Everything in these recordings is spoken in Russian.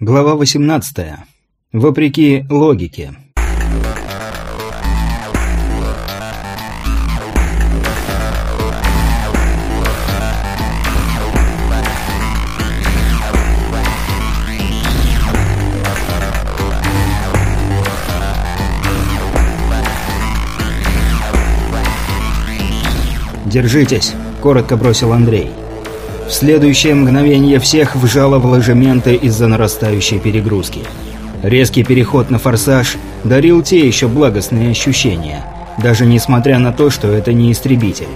Глава 18. Вопреки логике. «Держитесь», — коротко бросил Андрей. В следующее мгновение всех вжало в ложементы из-за нарастающей перегрузки. Резкий переход на форсаж дарил те еще благостные ощущения, даже несмотря на то, что это не истребитель.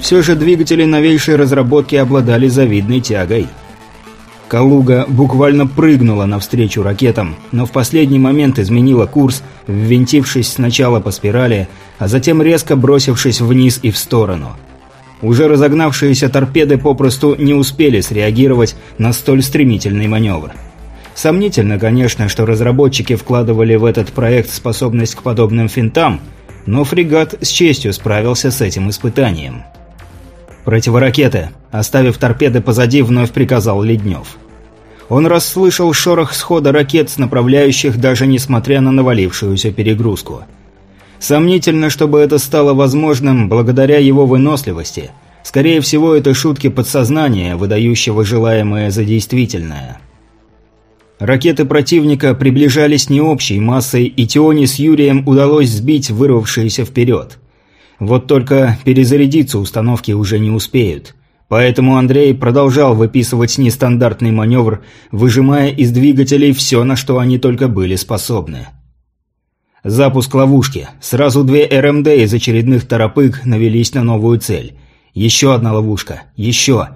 Все же двигатели новейшей разработки обладали завидной тягой. Калуга буквально прыгнула навстречу ракетам, но в последний момент изменила курс, ввинтившись сначала по спирали, а затем резко бросившись вниз и в сторону – уже разогнавшиеся торпеды попросту не успели среагировать на столь стремительный маневр. Сомнительно, конечно, что разработчики вкладывали в этот проект способность к подобным финтам, но фрегат с честью справился с этим испытанием. «Противоракеты!» – оставив торпеды позади, вновь приказал Леднев. Он расслышал шорох схода ракет с направляющих, даже несмотря на навалившуюся перегрузку – Сомнительно, чтобы это стало возможным благодаря его выносливости. Скорее всего, это шутки подсознания, выдающего желаемое за действительное. Ракеты противника приближались не общей массой, и Теоне с Юрием удалось сбить вырвавшиеся вперед. Вот только перезарядиться установки уже не успеют. Поэтому Андрей продолжал выписывать нестандартный маневр, выжимая из двигателей все, на что они только были способны. Запуск ловушки. Сразу две РМД из очередных торопык навелись на новую цель. Еще одна ловушка. Еще.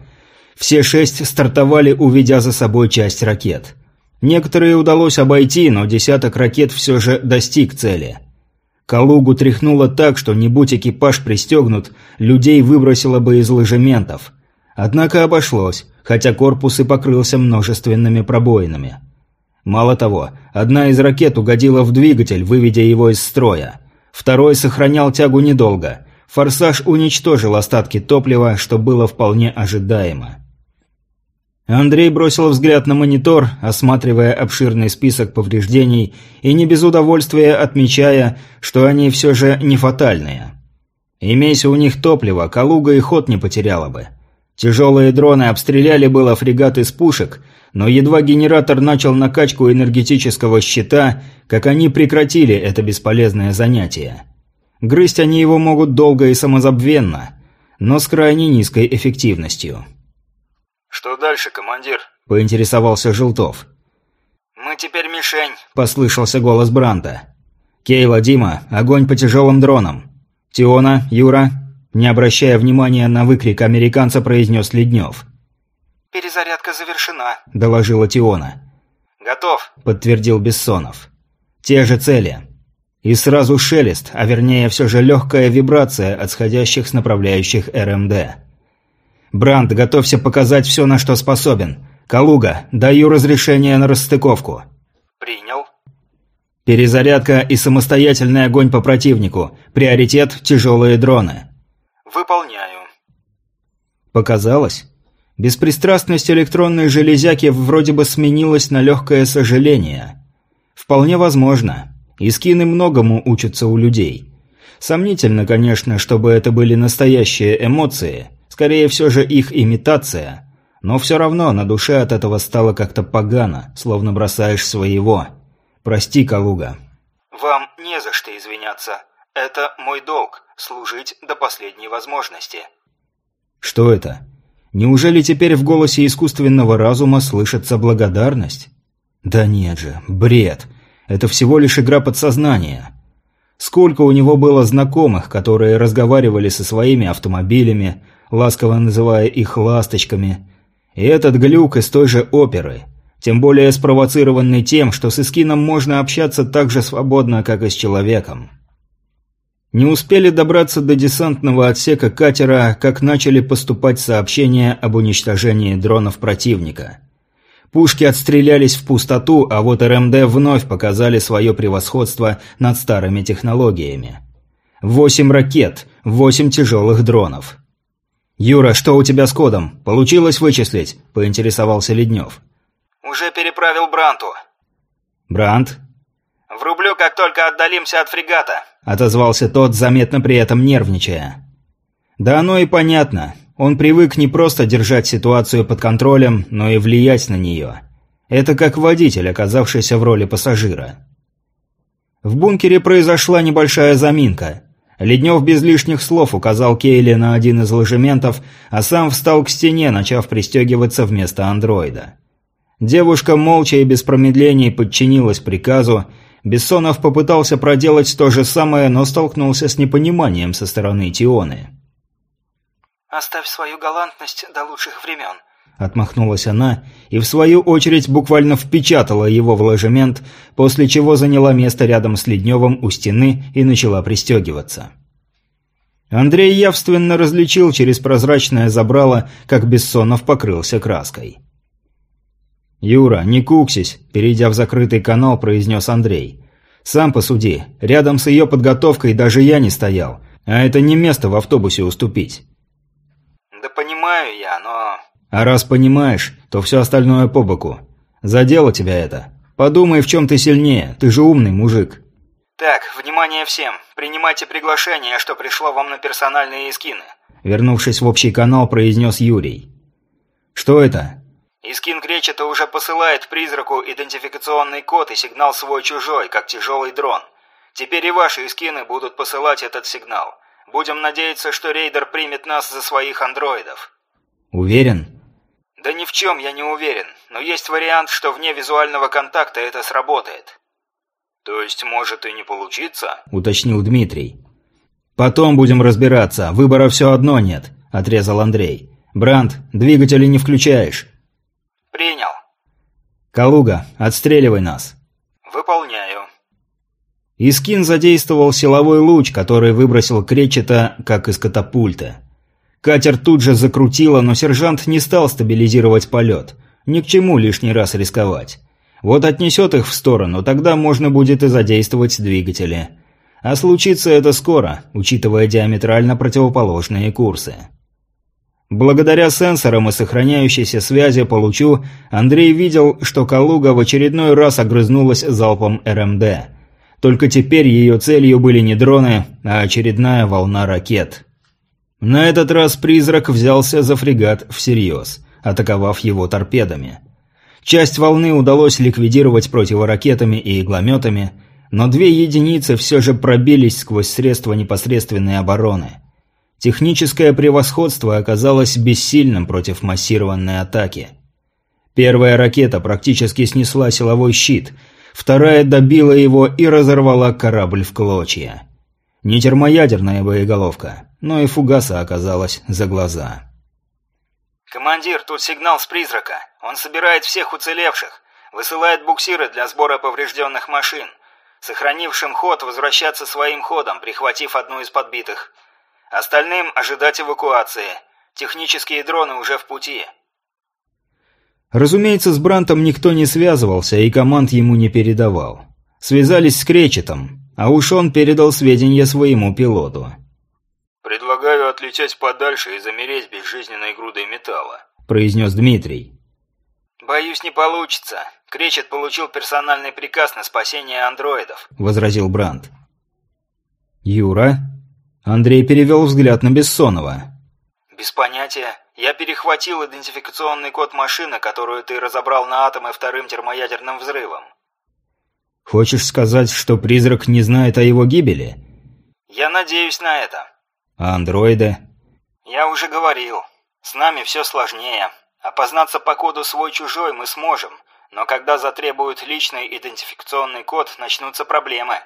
Все шесть стартовали, уведя за собой часть ракет. Некоторые удалось обойти, но десяток ракет все же достиг цели. Калугу тряхнуло так, что не будь экипаж пристегнут, людей выбросило бы из ложементов. Однако обошлось, хотя корпус и покрылся множественными пробоинами. Мало того, одна из ракет угодила в двигатель, выведя его из строя. Второй сохранял тягу недолго. «Форсаж» уничтожил остатки топлива, что было вполне ожидаемо. Андрей бросил взгляд на монитор, осматривая обширный список повреждений и не без удовольствия отмечая, что они все же не фатальные. Имейся у них топливо, Калуга и ход не потеряла бы. Тяжелые дроны обстреляли было фрегат из пушек – но едва генератор начал накачку энергетического щита, как они прекратили это бесполезное занятие. Грызть они его могут долго и самозабвенно, но с крайне низкой эффективностью. «Что дальше, командир?» – поинтересовался Желтов. «Мы теперь мишень», – послышался голос Бранта. «Кейла, Дима, огонь по тяжелым дронам. Тиона, Юра...» Не обращая внимания на выкрик американца, произнес Леднев. «Перезарядка завершена», – доложила Тиона. «Готов», – подтвердил Бессонов. «Те же цели». И сразу шелест, а вернее все же легкая вибрация от сходящих с направляющих РМД. «Бранд, готовься показать все, на что способен. Калуга, даю разрешение на расстыковку». «Принял». Перезарядка и самостоятельный огонь по противнику. Приоритет – тяжелые дроны. «Выполняю». Показалось? Беспристрастность электронной железяки вроде бы сменилась на легкое сожаление. Вполне возможно. Искины многому учатся у людей. Сомнительно, конечно, чтобы это были настоящие эмоции. Скорее все же их имитация. Но все равно на душе от этого стало как-то погано, словно бросаешь своего. Прости, Калуга. «Вам не за что извиняться. Это мой долг – служить до последней возможности». «Что это?» Неужели теперь в голосе искусственного разума слышится благодарность? Да нет же, бред. Это всего лишь игра подсознания. Сколько у него было знакомых, которые разговаривали со своими автомобилями, ласково называя их «ласточками». И этот глюк из той же оперы. Тем более спровоцированный тем, что с Искином можно общаться так же свободно, как и с человеком. Не успели добраться до десантного отсека катера, как начали поступать сообщения об уничтожении дронов противника. Пушки отстрелялись в пустоту, а вот РМД вновь показали свое превосходство над старыми технологиями. Восемь ракет, восемь тяжелых дронов. «Юра, что у тебя с кодом? Получилось вычислить?» – поинтересовался Леднев. Уже переправил Бранту. Брант? Врублю, как только отдалимся от фрегата. Отозвался тот, заметно при этом нервничая. Да оно и понятно. Он привык не просто держать ситуацию под контролем, но и влиять на нее. Это как водитель, оказавшийся в роли пассажира. В бункере произошла небольшая заминка. Леднев без лишних слов указал Кейли на один из ложементов, а сам встал к стене, начав пристегиваться вместо андроида. Девушка молча и без промедлений подчинилась приказу. Бессонов попытался проделать то же самое, но столкнулся с непониманием со стороны Тионы. «Оставь свою галантность до лучших времен», — отмахнулась она и, в свою очередь, буквально впечатала его в ложемент, после чего заняла место рядом с Ледневым у стены и начала пристегиваться. Андрей явственно различил через прозрачное забрало, как Бессонов покрылся краской. «Юра, не куксись», – перейдя в закрытый канал, произнес Андрей. «Сам посуди. Рядом с ее подготовкой даже я не стоял. А это не место в автобусе уступить». «Да понимаю я, но...» «А раз понимаешь, то все остальное по боку. Задело тебя это. Подумай, в чем ты сильнее. Ты же умный мужик». «Так, внимание всем. Принимайте приглашение, что пришло вам на персональные эскины». Вернувшись в общий канал, произнес Юрий. «Что это?» Искин Кречета уже посылает призраку идентификационный код и сигнал свой-чужой, как тяжелый дрон. Теперь и ваши искины будут посылать этот сигнал. Будем надеяться, что рейдер примет нас за своих андроидов. Уверен? Да ни в чем я не уверен, но есть вариант, что вне визуального контакта это сработает. То есть может и не получиться? Уточнил Дмитрий. Потом будем разбираться, выбора все одно нет, отрезал Андрей. Бранд, двигатели не включаешь. «Принял». «Калуга, отстреливай нас». «Выполняю». Искин задействовал силовой луч, который выбросил Кречета, как из катапульта. Катер тут же закрутило, но сержант не стал стабилизировать полет. Ни к чему лишний раз рисковать. Вот отнесет их в сторону, тогда можно будет и задействовать двигатели. А случится это скоро, учитывая диаметрально противоположные курсы. Благодаря сенсорам и сохраняющейся связи по лучу, Андрей видел, что Калуга в очередной раз огрызнулась залпом РМД. Только теперь ее целью были не дроны, а очередная волна ракет. На этот раз «Призрак» взялся за фрегат всерьез, атаковав его торпедами. Часть волны удалось ликвидировать противоракетами и иглометами, но две единицы все же пробились сквозь средства непосредственной обороны – Техническое превосходство оказалось бессильным против массированной атаки. Первая ракета практически снесла силовой щит, вторая добила его и разорвала корабль в клочья. Не термоядерная боеголовка, но и фугаса оказалась за глаза. «Командир, тут сигнал с призрака. Он собирает всех уцелевших, высылает буксиры для сбора поврежденных машин, сохранившим ход возвращаться своим ходом, прихватив одну из подбитых». Остальным ожидать эвакуации. Технические дроны уже в пути. Разумеется, с Брантом никто не связывался и команд ему не передавал. Связались с Кречетом, а уж он передал сведения своему пилоту. «Предлагаю отлететь подальше и замереть безжизненной грудой металла», – произнес Дмитрий. «Боюсь, не получится. Кречет получил персональный приказ на спасение андроидов», – возразил Брант. «Юра?» Андрей перевел взгляд на Бессонова. «Без понятия. Я перехватил идентификационный код машины, которую ты разобрал на атомы вторым термоядерным взрывом». «Хочешь сказать, что призрак не знает о его гибели?» «Я надеюсь на это». «А андроиды?» «Я уже говорил. С нами все сложнее. Опознаться по коду свой-чужой мы сможем, но когда затребуют личный идентификационный код, начнутся проблемы.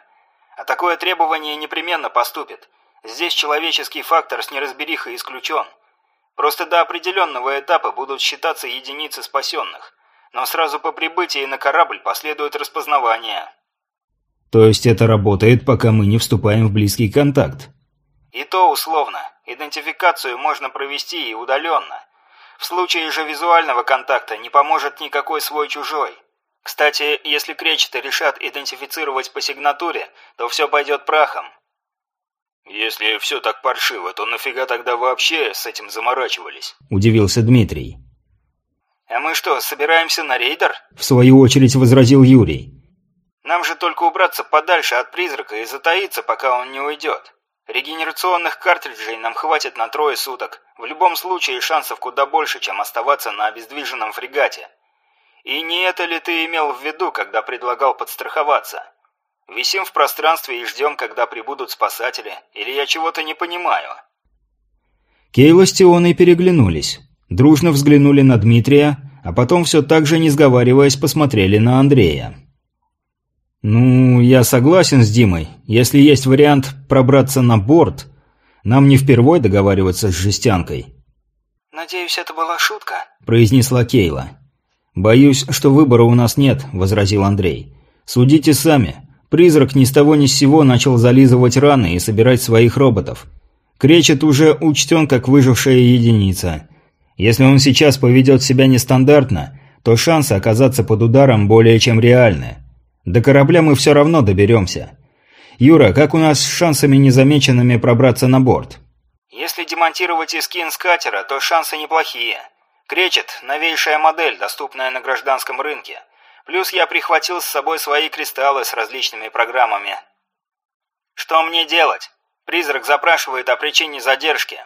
А такое требование непременно поступит». Здесь человеческий фактор с неразберихой исключен. Просто до определенного этапа будут считаться единицы спасенных. Но сразу по прибытии на корабль последует распознавание. То есть это работает, пока мы не вступаем в близкий контакт? И то условно. Идентификацию можно провести и удаленно. В случае же визуального контакта не поможет никакой свой-чужой. Кстати, если кречеты решат идентифицировать по сигнатуре, то все пойдет прахом. «Если все так паршиво, то нафига тогда вообще с этим заморачивались?» – удивился Дмитрий. «А мы что, собираемся на рейдер?» В свою очередь возразил Юрий. «Нам же только убраться подальше от призрака и затаиться, пока он не уйдет. Регенерационных картриджей нам хватит на трое суток. В любом случае шансов куда больше, чем оставаться на обездвиженном фрегате. И не это ли ты имел в виду, когда предлагал подстраховаться? Висим в пространстве и ждем, когда прибудут спасатели, или я чего-то не понимаю?» Кейла с Тионой переглянулись дружно взглянули на Дмитрия, а потом все так же, не сговариваясь, посмотрели на Андрея. «Ну, я согласен с Димой. Если есть вариант пробраться на борт, нам не впервой договариваться с жестянкой». «Надеюсь, это была шутка», – произнесла Кейла. «Боюсь, что выбора у нас нет», – возразил Андрей. «Судите сами. Призрак ни с того ни с сего начал зализывать раны и собирать своих роботов. Кречет уже учтен как выжившая единица. Если он сейчас поведет себя нестандартно, то шансы оказаться под ударом более чем реальны. До корабля мы все равно доберемся. Юра, как у нас с шансами незамеченными пробраться на борт? Если демонтировать эскин с катера, то шансы неплохие. Кречет – новейшая модель, доступная на гражданском рынке. Плюс я прихватил с собой свои кристаллы с различными программами. Что мне делать? Призрак запрашивает о причине задержки.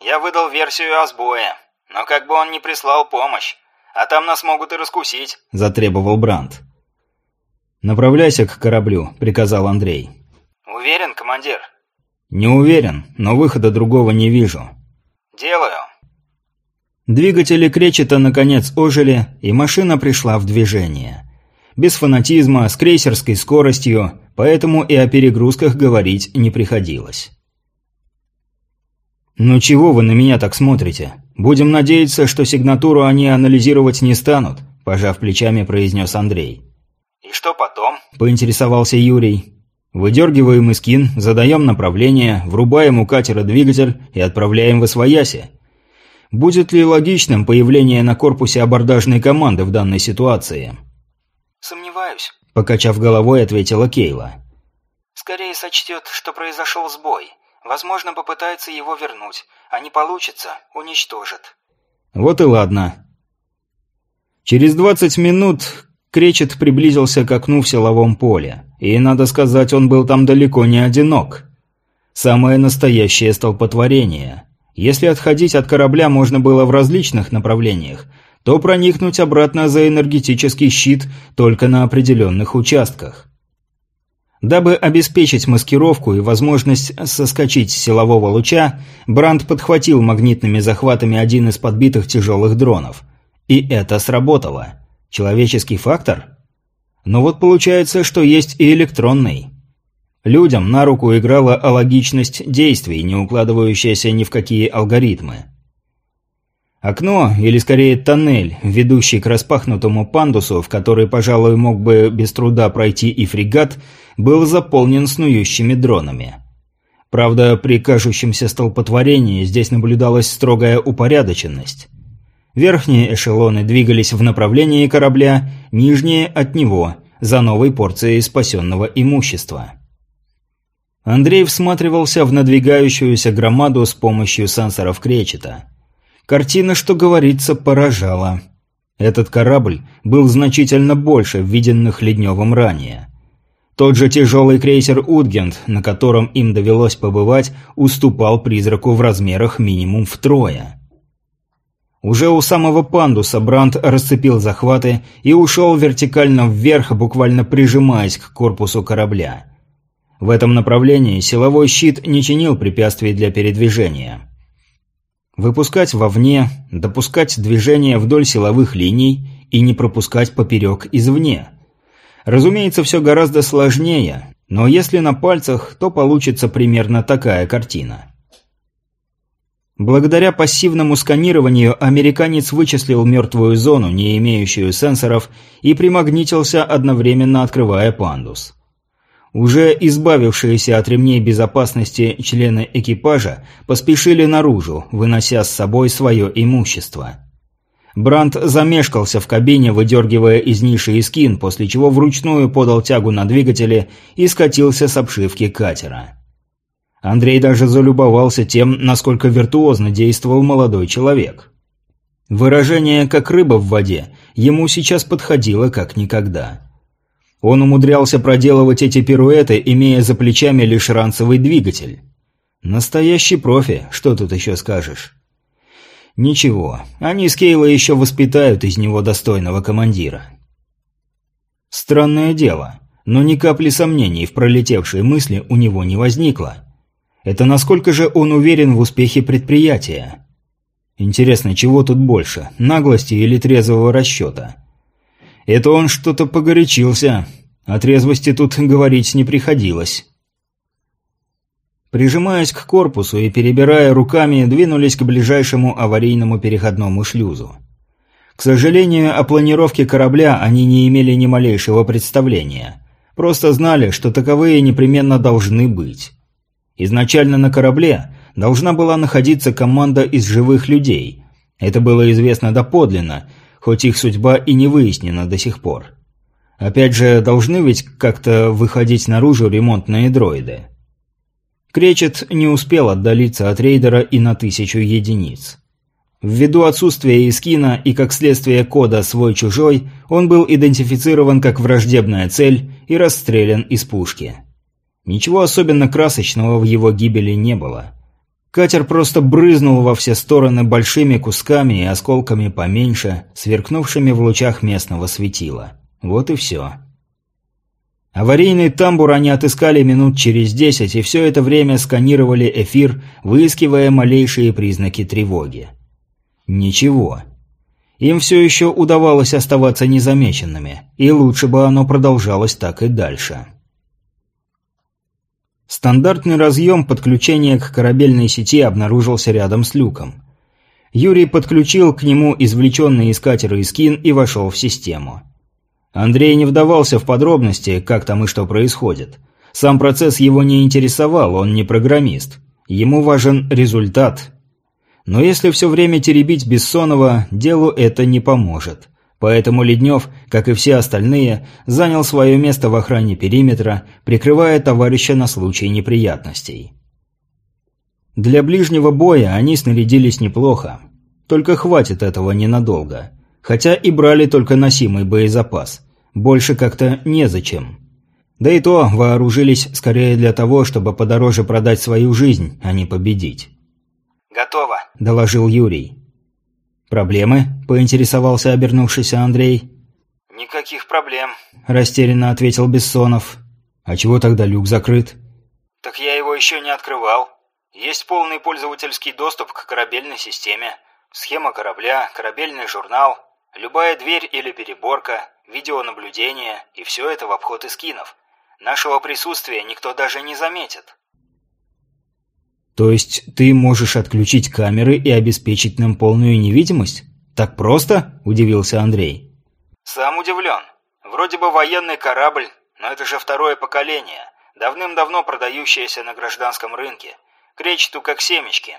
Я выдал версию о сбое. Но как бы он ни прислал помощь, а там нас могут и раскусить», – затребовал Бранд. «Направляйся к кораблю», – приказал Андрей. «Уверен, командир?» «Не уверен, но выхода другого не вижу». «Делаю». Двигатели кречета наконец ожили, и машина пришла в движение. Без фанатизма, с крейсерской скоростью, поэтому и о перегрузках говорить не приходилось. «Ну чего вы на меня так смотрите? Будем надеяться, что сигнатуру они анализировать не станут», – пожав плечами, произнес Андрей. «И что потом?» – поинтересовался Юрий. «Выдергиваем искин, задаем направление, врубаем у катера двигатель и отправляем в Освояси. Будет ли логичным появление на корпусе абордажной команды в данной ситуации?» «Сомневаюсь», – покачав головой, ответила Кейла. «Скорее сочтет, что произошел сбой». Возможно, попытается его вернуть, а не получится, уничтожит. Вот и ладно. Через двадцать минут Кречет приблизился к окну в силовом поле. И, надо сказать, он был там далеко не одинок. Самое настоящее столпотворение. Если отходить от корабля можно было в различных направлениях, то проникнуть обратно за энергетический щит только на определенных участках. Дабы обеспечить маскировку и возможность соскочить с силового луча, Бранд подхватил магнитными захватами один из подбитых тяжелых дронов. И это сработало. Человеческий фактор? Но вот получается, что есть и электронный. Людям на руку играла алогичность действий, не укладывающаяся ни в какие алгоритмы. Окно, или скорее тоннель, ведущий к распахнутому пандусу, в который, пожалуй, мог бы без труда пройти и фрегат, был заполнен снующими дронами. Правда, при кажущемся столпотворении здесь наблюдалась строгая упорядоченность. Верхние эшелоны двигались в направлении корабля, нижние – от него, за новой порцией спасенного имущества. Андрей всматривался в надвигающуюся громаду с помощью сенсоров кречета – Картина, что говорится, поражала. Этот корабль был значительно больше виденных Ледневым ранее. Тот же тяжелый крейсер «Утгент», на котором им довелось побывать, уступал призраку в размерах минимум втрое. Уже у самого пандуса Бранд расцепил захваты и ушел вертикально вверх, буквально прижимаясь к корпусу корабля. В этом направлении силовой щит не чинил препятствий для передвижения. Выпускать вовне, допускать движение вдоль силовых линий и не пропускать поперек извне. Разумеется, все гораздо сложнее, но если на пальцах, то получится примерно такая картина. Благодаря пассивному сканированию американец вычислил мертвую зону, не имеющую сенсоров, и примагнитился, одновременно открывая пандус. Уже избавившиеся от ремней безопасности члены экипажа поспешили наружу, вынося с собой свое имущество. Бранд замешкался в кабине, выдергивая из ниши искин, после чего вручную подал тягу на двигателе и скатился с обшивки катера. Андрей даже залюбовался тем, насколько виртуозно действовал молодой человек. Выражение «как рыба в воде» ему сейчас подходило как никогда. Он умудрялся проделывать эти пируэты, имея за плечами лишь ранцевый двигатель. Настоящий профи, что тут еще скажешь? Ничего, они с Кейла еще воспитают из него достойного командира. Странное дело, но ни капли сомнений в пролетевшей мысли у него не возникло. Это насколько же он уверен в успехе предприятия? Интересно, чего тут больше, наглости или трезвого расчета? Это он что-то погорячился. О трезвости тут говорить не приходилось. Прижимаясь к корпусу и перебирая руками, двинулись к ближайшему аварийному переходному шлюзу. К сожалению, о планировке корабля они не имели ни малейшего представления. Просто знали, что таковые непременно должны быть. Изначально на корабле должна была находиться команда из живых людей. Это было известно доподлинно, хоть их судьба и не выяснена до сих пор. Опять же, должны ведь как-то выходить наружу ремонтные дроиды. Кречет не успел отдалиться от рейдера и на тысячу единиц. Ввиду отсутствия Искина и как следствие кода «свой-чужой», он был идентифицирован как враждебная цель и расстрелян из пушки. Ничего особенно красочного в его гибели не было. Катер просто брызнул во все стороны большими кусками и осколками поменьше, сверкнувшими в лучах местного светила. Вот и все. Аварийный тамбур они отыскали минут через десять, и все это время сканировали эфир, выискивая малейшие признаки тревоги. Ничего. Им все еще удавалось оставаться незамеченными, и лучше бы оно продолжалось так и дальше. Стандартный разъем подключения к корабельной сети обнаружился рядом с люком. Юрий подключил к нему извлеченный из катера Искин и вошел в систему. Андрей не вдавался в подробности, как там и что происходит. Сам процесс его не интересовал, он не программист. Ему важен результат. Но если все время теребить Бессонова, делу это не поможет. Поэтому Леднев, как и все остальные, занял свое место в охране периметра, прикрывая товарища на случай неприятностей. Для ближнего боя они снарядились неплохо. Только хватит этого ненадолго. Хотя и брали только носимый боезапас. Больше как-то незачем. Да и то вооружились скорее для того, чтобы подороже продать свою жизнь, а не победить. «Готово», – доложил Юрий. «Проблемы?» – поинтересовался обернувшийся Андрей. «Никаких проблем», – растерянно ответил Бессонов. «А чего тогда люк закрыт?» «Так я его еще не открывал. Есть полный пользовательский доступ к корабельной системе. Схема корабля, корабельный журнал, любая дверь или переборка, видеонаблюдение, и все это в обход эскинов. Нашего присутствия никто даже не заметит». То есть ты можешь отключить камеры и обеспечить нам полную невидимость? Так просто? Удивился Андрей. Сам удивлен. Вроде бы военный корабль, но это же второе поколение, давным-давно продающееся на гражданском рынке. Кречету как семечки.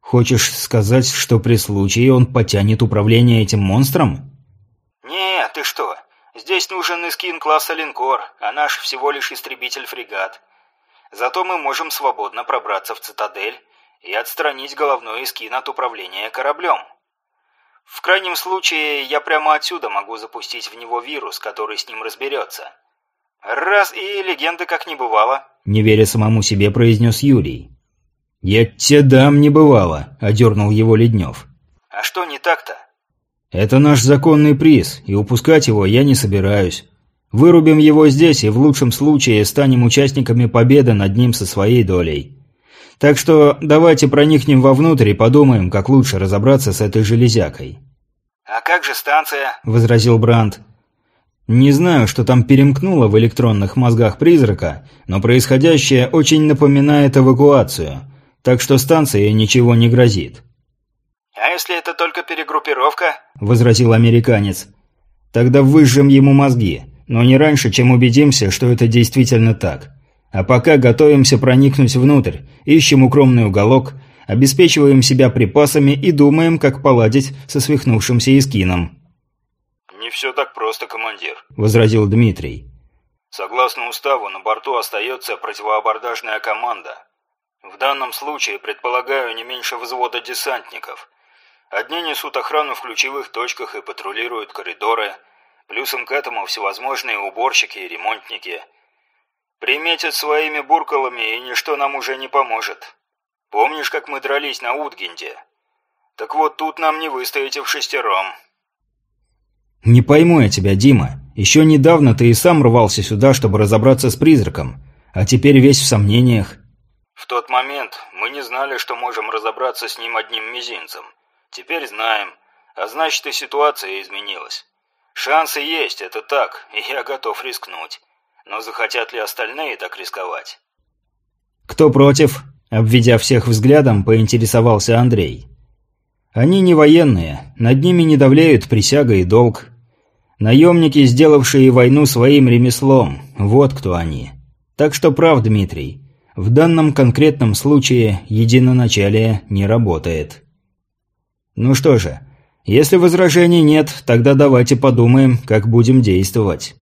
Хочешь сказать, что при случае он потянет управление этим монстром? Не, ты что? Здесь нужен искин класса линкор, а наш всего лишь истребитель-фрегат. Зато мы можем свободно пробраться в цитадель и отстранить головной эскин от управления кораблем. В крайнем случае, я прямо отсюда могу запустить в него вирус, который с ним разберется. Раз и легенды как не бывало. Не веря самому себе, произнес Юрий. «Я тебе дам не бывало», — одернул его Леднев. «А что не так-то?» «Это наш законный приз, и упускать его я не собираюсь. Вырубим его здесь и в лучшем случае станем участниками победы над ним со своей долей. Так что давайте проникнем вовнутрь и подумаем, как лучше разобраться с этой железякой». «А как же станция?» – возразил Бранд. «Не знаю, что там перемкнуло в электронных мозгах призрака, но происходящее очень напоминает эвакуацию, так что станции ничего не грозит». «А если это только перегруппировка?» – возразил американец. «Тогда выжжем ему мозги но не раньше, чем убедимся, что это действительно так. А пока готовимся проникнуть внутрь, ищем укромный уголок, обеспечиваем себя припасами и думаем, как поладить со свихнувшимся Искином». «Не все так просто, командир», – возразил Дмитрий. «Согласно уставу, на борту остается противоабордажная команда. В данном случае предполагаю не меньше взвода десантников. Одни несут охрану в ключевых точках и патрулируют коридоры. Плюсом к этому всевозможные уборщики и ремонтники. Приметят своими буркалами, и ничто нам уже не поможет. Помнишь, как мы дрались на Утгенде? Так вот тут нам не выстоите в шестером. «Не пойму я тебя, Дима. Еще недавно ты и сам рвался сюда, чтобы разобраться с призраком, а теперь весь в сомнениях». «В тот момент мы не знали, что можем разобраться с ним одним мизинцем. Теперь знаем, а значит и ситуация изменилась. Шансы есть, это так, и я готов рискнуть. Но захотят ли остальные так рисковать?» «Кто против?» – обведя всех взглядом, поинтересовался Андрей. Они не военные, над ними не давляют присяга и долг. Наемники, сделавшие войну своим ремеслом, вот кто они. Так что прав, Дмитрий, в данном конкретном случае единоначалие не работает. Ну что же, если возражений нет, тогда давайте подумаем, как будем действовать.